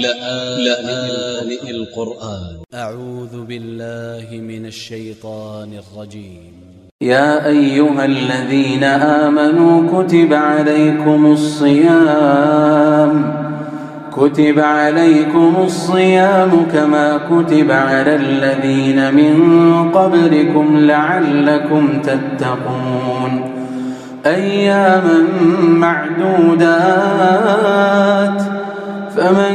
لآن القرآن. أ ع و ذ ب ا ل ل ه من ا ل ش ي ط ا ن ا ل ج ي م يا أيها الذين آمنوا كتب عليكم الصيام. كتب عليكم الصيام كما كتب على الذين من قبلكم لعلكم تتقون. أياما معدودات. فمن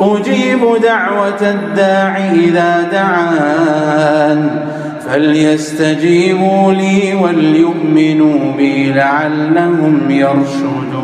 أجيب دعوة الداع إذا دعان فليستجيبوا لي وليؤمنوا بي لعلهم يرشدون.